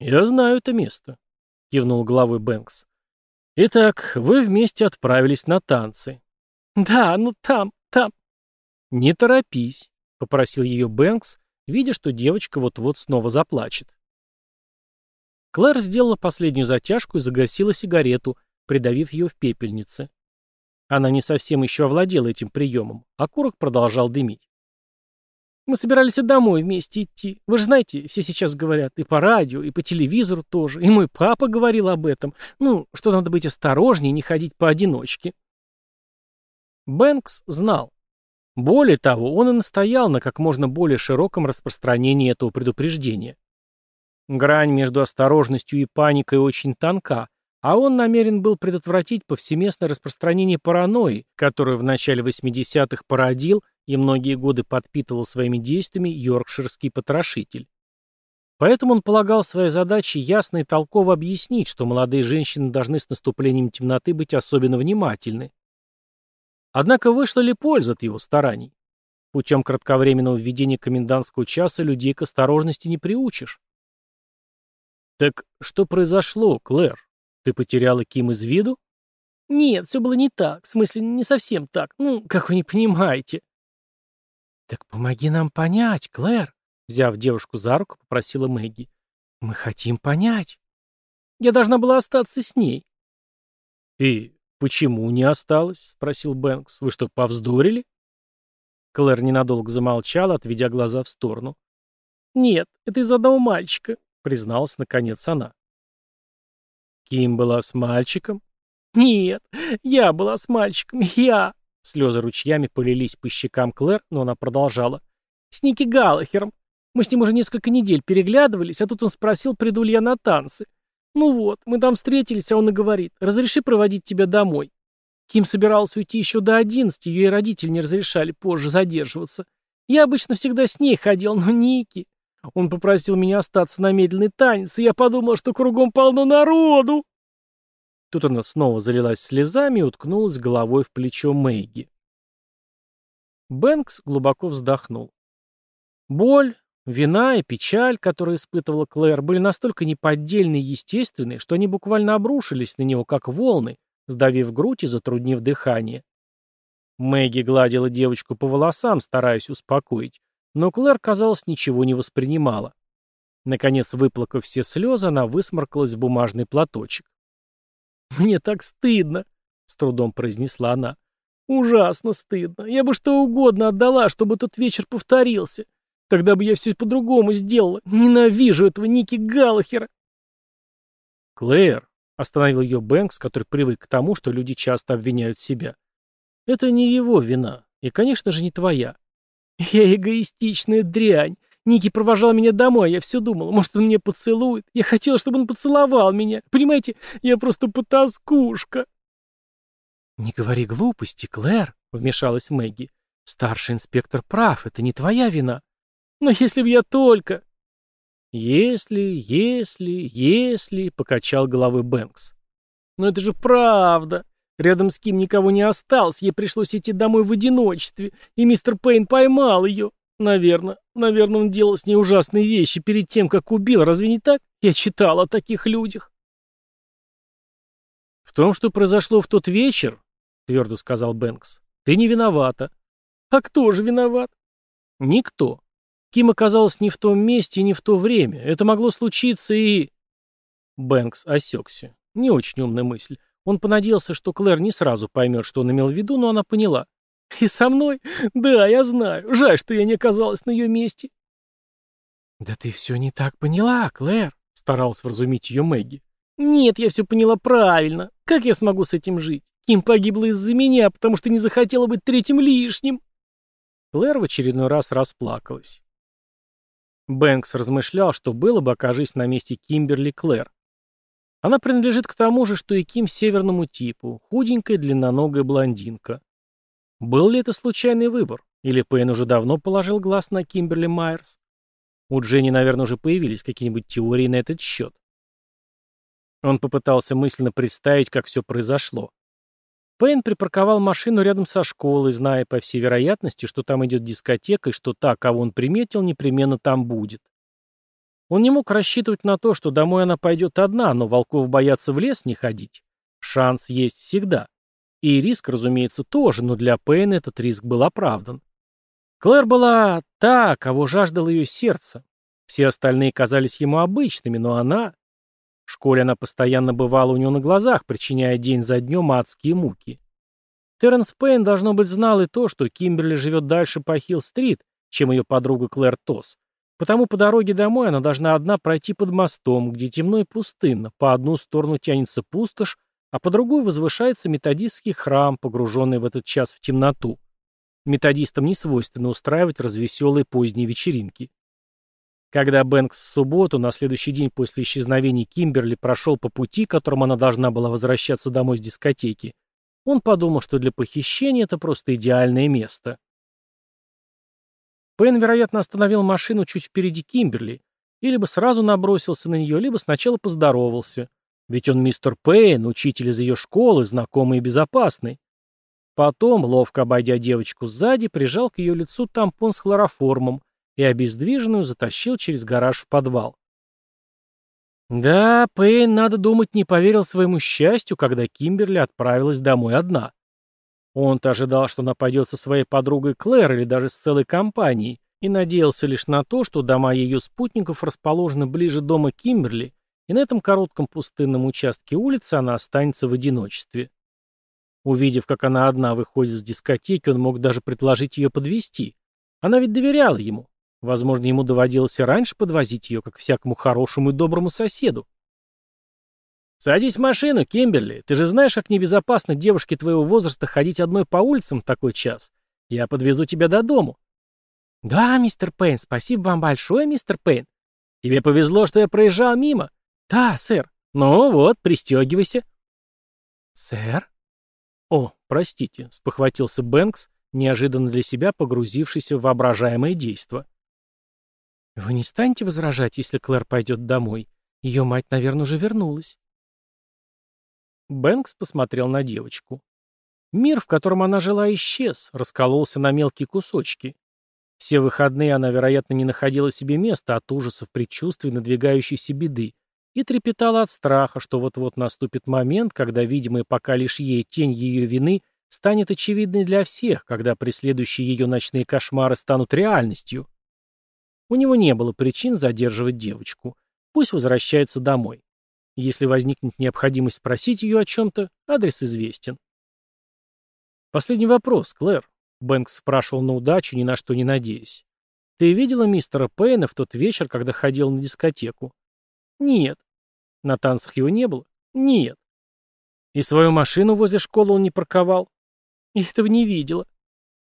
Я знаю это место, кивнул головой Бэнкс. Итак, вы вместе отправились на танцы. Да, ну там, там. Не торопись, попросил ее Бэнкс, видя, что девочка вот-вот снова заплачет. Клэр сделала последнюю затяжку и загасила сигарету, придавив ее в пепельнице. Она не совсем еще овладела этим приемом, а курок продолжал дымить. «Мы собирались домой вместе идти. Вы же знаете, все сейчас говорят, и по радио, и по телевизору тоже, и мой папа говорил об этом. Ну, что надо быть осторожнее, не ходить поодиночке». Бэнкс знал. Более того, он и настоял на как можно более широком распространении этого предупреждения. Грань между осторожностью и паникой очень тонка, а он намерен был предотвратить повсеместное распространение паранойи, которую в начале 80-х породил и многие годы подпитывал своими действиями йоркширский потрошитель. Поэтому он полагал своей задачей ясно и толково объяснить, что молодые женщины должны с наступлением темноты быть особенно внимательны. Однако вышла ли польза от его стараний? Путем кратковременного введения комендантского часа людей к осторожности не приучишь. Так что произошло, Клэр? Ты потеряла Ким из виду? Нет, все было не так. В смысле, не совсем так. Ну, как вы не понимаете. Так помоги нам понять, Клэр. Взяв девушку за руку, попросила Мэгги. Мы хотим понять. Я должна была остаться с ней. И почему не осталась? Спросил Бэнкс. Вы что, повздорили? Клэр ненадолго замолчала, отведя глаза в сторону. «Нет, это из-за одного мальчика. — призналась наконец она. «Ким была с мальчиком?» «Нет, я была с мальчиком, я!» Слезы ручьями полились по щекам Клэр, но она продолжала. «С Ники Галлахером. Мы с ним уже несколько недель переглядывались, а тут он спросил, приду ли я на танцы. Ну вот, мы там встретились, а он и говорит, разреши проводить тебя домой. Ким собирался уйти еще до одиннадцати, ее и родители не разрешали позже задерживаться. Я обычно всегда с ней ходил, но Ники... Он попросил меня остаться на медленный танец, и я подумал, что кругом полно народу. Тут она снова залилась слезами и уткнулась головой в плечо Мэйги. Бэнкс глубоко вздохнул. Боль, вина и печаль, которые испытывала Клэр, были настолько неподдельны и естественны, что они буквально обрушились на него, как волны, сдавив грудь и затруднив дыхание. Мэгги гладила девочку по волосам, стараясь успокоить. Но Клэр, казалось, ничего не воспринимала. Наконец, выплакав все слезы, она высморкалась в бумажный платочек. «Мне так стыдно!» — с трудом произнесла она. «Ужасно стыдно. Я бы что угодно отдала, чтобы тот вечер повторился. Тогда бы я все по-другому сделала. Ненавижу этого Ники Галлахера!» «Клэр!» — остановил ее Бэнкс, который привык к тому, что люди часто обвиняют себя. «Это не его вина. И, конечно же, не твоя. Я эгоистичная дрянь. Ники провожал меня домой, я все думала, может, он мне поцелует. Я хотела, чтобы он поцеловал меня. Понимаете, я просто потаскушка. «Не говори глупости, Клэр», — вмешалась Мэгги. «Старший инспектор прав, это не твоя вина. Но если бы я только...» «Если, если, если...» — покачал головой Бэнкс. «Но это же правда!» Рядом с Ким никого не осталось, ей пришлось идти домой в одиночестве, и мистер Пейн поймал ее. Наверное, наверное, он делал с ней ужасные вещи перед тем, как убил, разве не так? Я читал о таких людях. В том, что произошло в тот вечер, твердо сказал Бэнкс, ты не виновата. А кто же виноват? Никто. Ким оказалась не в том месте и не в то время. Это могло случиться и... Бэнкс осекся. Не очень умная мысль. Он понадеялся, что Клэр не сразу поймет, что он имел в виду, но она поняла. «И со мной? Да, я знаю. Жаль, что я не оказалась на ее месте». «Да ты все не так поняла, Клэр», — старалась вразумить ее Мэгги. «Нет, я все поняла правильно. Как я смогу с этим жить? Ким погибла из-за меня, потому что не захотела быть третьим лишним». Клэр в очередной раз расплакалась. Бэнкс размышлял, что было бы, окажись на месте Кимберли Клэр. Она принадлежит к тому же, что и Ким северному типу, худенькая длинноногая блондинка. Был ли это случайный выбор? Или Пейн уже давно положил глаз на Кимберли Майерс? У Дженни, наверное, уже появились какие-нибудь теории на этот счет. Он попытался мысленно представить, как все произошло. Пейн припарковал машину рядом со школой, зная, по всей вероятности, что там идет дискотека и что та, кого он приметил, непременно там будет. Он не мог рассчитывать на то, что домой она пойдет одна, но волков боятся в лес не ходить. Шанс есть всегда. И риск, разумеется, тоже, но для Пэйна этот риск был оправдан. Клэр была та, кого жаждало ее сердце. Все остальные казались ему обычными, но она... В школе она постоянно бывала у него на глазах, причиняя день за днем адские муки. Терренс Пэйн должно быть, знал и то, что Кимберли живет дальше по Хилл-стрит, чем ее подруга Клэр Тосс, Потому по дороге домой она должна одна пройти под мостом, где темно и пустынно, по одну сторону тянется пустошь, а по другой возвышается методистский храм, погруженный в этот час в темноту. Методистам не свойственно устраивать развеселые поздние вечеринки. Когда Бэнкс в субботу, на следующий день после исчезновения Кимберли, прошел по пути, которым она должна была возвращаться домой с дискотеки, он подумал, что для похищения это просто идеальное место. Пен, вероятно, остановил машину чуть впереди Кимберли, или бы сразу набросился на нее, либо сначала поздоровался. Ведь он мистер Пейн, учитель из ее школы, знакомый и безопасный. Потом, ловко обойдя девочку сзади, прижал к ее лицу тампон с хлороформом и обездвиженную затащил через гараж в подвал. Да, Пейн, надо думать, не поверил своему счастью, когда Кимберли отправилась домой одна. Он-то ожидал, что нападет со своей подругой Клэр или даже с целой компанией, и надеялся лишь на то, что дома ее спутников расположены ближе дома Кимберли, и на этом коротком пустынном участке улицы она останется в одиночестве. Увидев, как она одна выходит с дискотеки, он мог даже предложить ее подвести. Она ведь доверяла ему. Возможно, ему доводилось раньше подвозить ее, как всякому хорошему и доброму соседу. Садись в машину, Кимберли. Ты же знаешь, как небезопасно девушке твоего возраста ходить одной по улицам в такой час. Я подвезу тебя до дому. Да, мистер Пейн, спасибо вам большое, мистер Пейн. Тебе повезло, что я проезжал мимо. Да, сэр. Ну вот, пристегивайся. Сэр? О, простите, спохватился Бэнкс, неожиданно для себя погрузившийся в воображаемое действо. Вы не станете возражать, если Клэр пойдет домой? Ее мать, наверное, уже вернулась. Бэнкс посмотрел на девочку. Мир, в котором она жила, исчез, раскололся на мелкие кусочки. Все выходные она, вероятно, не находила себе места от ужасов предчувствий надвигающейся беды и трепетала от страха, что вот-вот наступит момент, когда, видимая пока лишь ей тень ее вины, станет очевидной для всех, когда преследующие ее ночные кошмары станут реальностью. У него не было причин задерживать девочку. Пусть возвращается домой. Если возникнет необходимость спросить ее о чем-то, адрес известен. Последний вопрос, Клэр. Бэнкс спрашивал на удачу, ни на что не надеясь. Ты видела мистера Пэйна в тот вечер, когда ходил на дискотеку? Нет. На танцах его не было? Нет. И свою машину возле школы он не парковал? Этого не видела.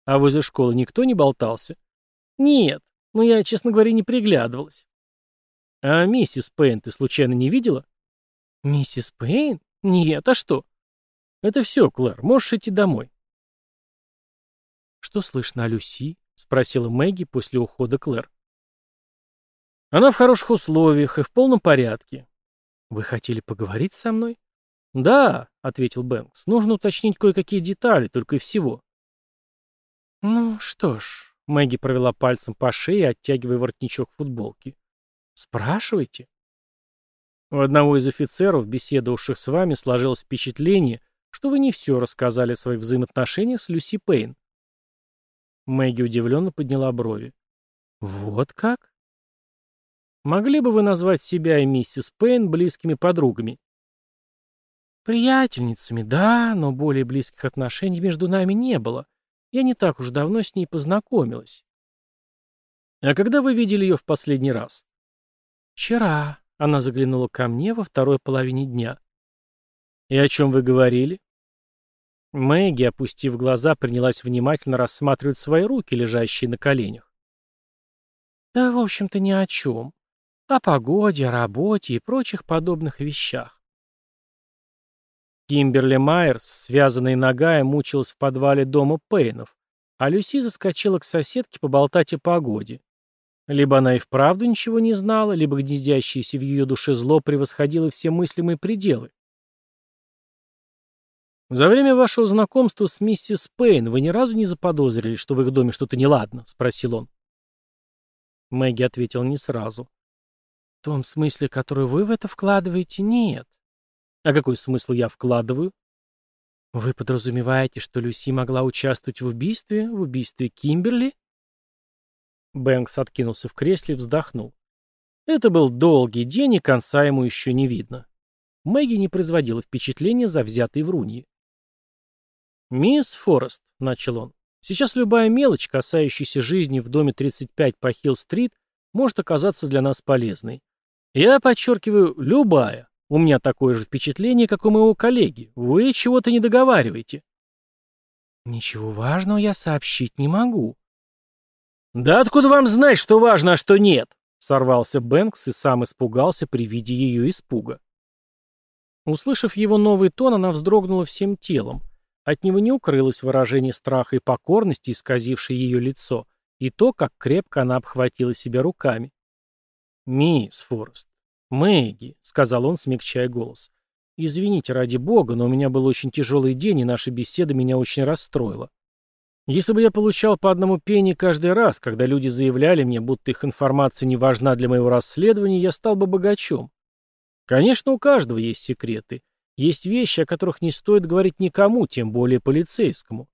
А возле школы никто не болтался? Нет. Но я, честно говоря, не приглядывалась. А миссис Пэйн ты случайно не видела? Миссис Пейн? Нет, а что? Это все, Клэр, можешь идти домой. Что слышно о Люси? Спросила Мэгги после ухода Клэр. Она в хороших условиях и в полном порядке. Вы хотели поговорить со мной? Да, ответил Бэнкс. Нужно уточнить кое-какие детали, только и всего. Ну что ж, Мэгги провела пальцем по шее, оттягивая воротничок футболки. Спрашивайте. У одного из офицеров, беседовавших с вами, сложилось впечатление, что вы не все рассказали о своих взаимоотношениях с Люси Пейн. Мэгги удивленно подняла брови. «Вот как?» «Могли бы вы назвать себя и миссис Пейн близкими подругами?» «Приятельницами, да, но более близких отношений между нами не было. Я не так уж давно с ней познакомилась». «А когда вы видели ее в последний раз?» «Вчера», она заглянула ко мне во второй половине дня. «И о чем вы говорили?» Мэгги, опустив глаза, принялась внимательно рассматривать свои руки, лежащие на коленях. «Да, в общем-то, ни о чем. О погоде, о работе и прочих подобных вещах». Кимберли Майерс, связанная ногая, мучилась в подвале дома Пейнов, а Люси заскочила к соседке поболтать о погоде. Либо она и вправду ничего не знала, либо гнездящееся в ее душе зло превосходило все мыслимые пределы. «За время вашего знакомства с миссис Пейн вы ни разу не заподозрили, что в их доме что-то неладно?» — спросил он. Мэгги ответил не сразу. «В том смысле, который вы в это вкладываете, нет». «А какой смысл я вкладываю?» «Вы подразумеваете, что Люси могла участвовать в убийстве, в убийстве Кимберли?» Бэнкс откинулся в кресле и вздохнул. Это был долгий день, и конца ему еще не видно. Мэгги не производила впечатления в вруньи. «Мисс Форест», — начал он, — «сейчас любая мелочь, касающаяся жизни в доме 35 по Хилл-стрит, может оказаться для нас полезной. Я подчеркиваю, любая. У меня такое же впечатление, как у моего коллеги. Вы чего-то не договариваете. Ничего важного я сообщить не могу, «Да откуда вам знать, что важно, а что нет?» — сорвался Бэнкс и сам испугался при виде ее испуга. Услышав его новый тон, она вздрогнула всем телом. От него не укрылось выражение страха и покорности, исказившее ее лицо, и то, как крепко она обхватила себя руками. «Мисс Форест, Мэгги», — сказал он, смягчая голос, — «извините ради бога, но у меня был очень тяжелый день, и наша беседа меня очень расстроила. Если бы я получал по одному пенни каждый раз, когда люди заявляли мне, будто их информация не важна для моего расследования, я стал бы богачом. Конечно, у каждого есть секреты. Есть вещи, о которых не стоит говорить никому, тем более полицейскому.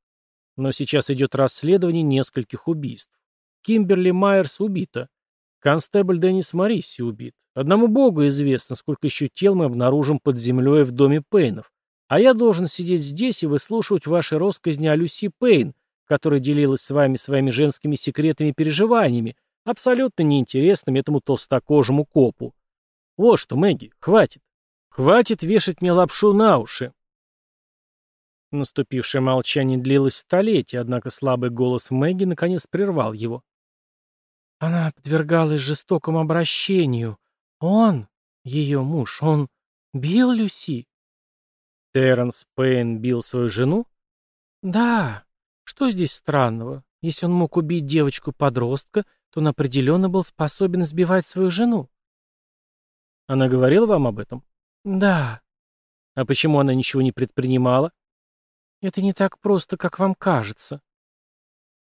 Но сейчас идет расследование нескольких убийств. Кимберли Майерс убита. Констебль Деннис Морисси убит. Одному богу известно, сколько еще тел мы обнаружим под землей в доме Пейнов. А я должен сидеть здесь и выслушивать ваши россказни о Люси Пейн, которая делилась с вами своими женскими секретами и переживаниями, абсолютно неинтересным этому толстокожему копу. Вот что, Мэгги, хватит. Хватит вешать мне лапшу на уши. Наступившее молчание длилось столетие, однако слабый голос Мэгги наконец прервал его. Она подвергалась жестокому обращению. Он, ее муж, он бил Люси. Терренс Пейн бил свою жену? Да, что здесь странного? Если он мог убить девочку-подростка, то он определенно был способен сбивать свою жену. Она говорила вам об этом? Да. А почему она ничего не предпринимала? Это не так просто, как вам кажется.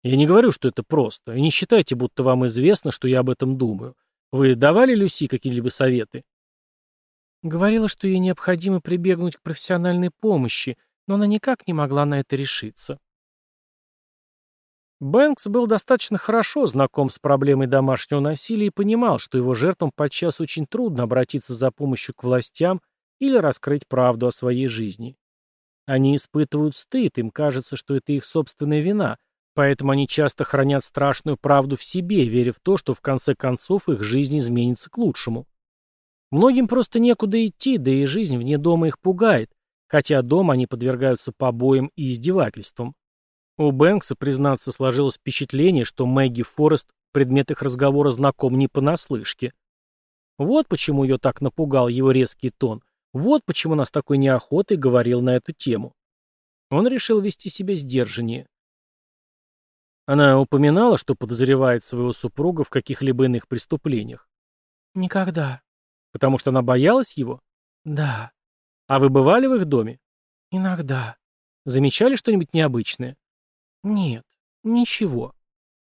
Я не говорю, что это просто, и не считайте, будто вам известно, что я об этом думаю. Вы давали Люси какие-либо советы? Говорила, что ей необходимо прибегнуть к профессиональной помощи, но она никак не могла на это решиться. Бэнкс был достаточно хорошо знаком с проблемой домашнего насилия и понимал, что его жертвам подчас очень трудно обратиться за помощью к властям или раскрыть правду о своей жизни. Они испытывают стыд, им кажется, что это их собственная вина, поэтому они часто хранят страшную правду в себе, веря в то, что в конце концов их жизнь изменится к лучшему. Многим просто некуда идти, да и жизнь вне дома их пугает, хотя дома они подвергаются побоям и издевательствам. У Бэнкса, признаться, сложилось впечатление, что Мэгги Форест предмет их разговора знаком не понаслышке. Вот почему ее так напугал его резкий тон, вот почему нас такой неохотой говорил на эту тему. Он решил вести себя сдержаннее. Она упоминала, что подозревает своего супруга в каких-либо иных преступлениях. «Никогда». «Потому что она боялась его?» «Да». «А вы бывали в их доме?» «Иногда». «Замечали что-нибудь необычное?» Нет, ничего.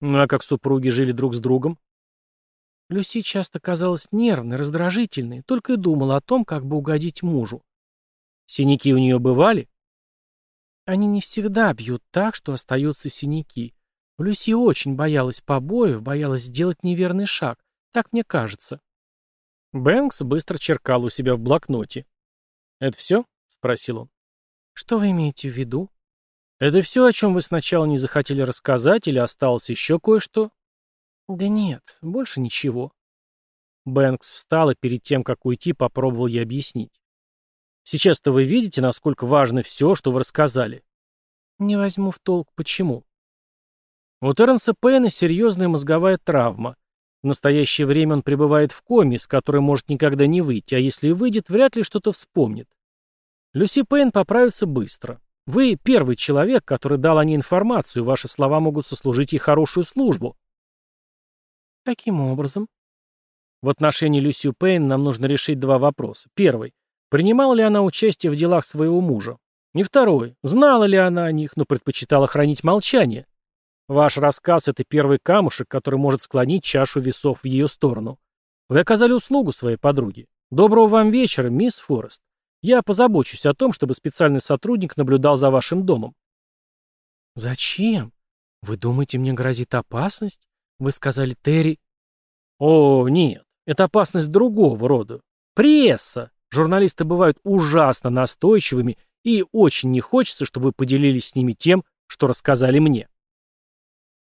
Ну а как супруги жили друг с другом? Люси часто казалась нервной, раздражительной, только и думала о том, как бы угодить мужу. Синяки у нее бывали? Они не всегда бьют так, что остаются синяки. Люси очень боялась побоев, боялась сделать неверный шаг. Так мне кажется. Бэнкс быстро черкал у себя в блокноте. «Это все?» — спросил он. «Что вы имеете в виду?» «Это все, о чем вы сначала не захотели рассказать, или осталось еще кое-что?» «Да нет, больше ничего». Бэнкс встал и перед тем, как уйти, попробовал ей объяснить. «Сейчас-то вы видите, насколько важно все, что вы рассказали». «Не возьму в толк, почему?» У Терренса Пэйна серьезная мозговая травма. В настоящее время он пребывает в коме, из которой может никогда не выйти, а если и выйдет, вряд ли что-то вспомнит. Люси Пейн поправится быстро. Вы первый человек, который дал о ней информацию. Ваши слова могут сослужить ей хорошую службу. Каким образом? В отношении Люсю Пейн нам нужно решить два вопроса. Первый. Принимала ли она участие в делах своего мужа? И второй. Знала ли она о них, но предпочитала хранить молчание? Ваш рассказ – это первый камушек, который может склонить чашу весов в ее сторону. Вы оказали услугу своей подруге. Доброго вам вечера, мисс Форест. Я позабочусь о том, чтобы специальный сотрудник наблюдал за вашим домом». «Зачем? Вы думаете, мне грозит опасность? Вы сказали Терри...» «О, нет, это опасность другого рода. Пресса! Журналисты бывают ужасно настойчивыми, и очень не хочется, чтобы вы поделились с ними тем, что рассказали мне».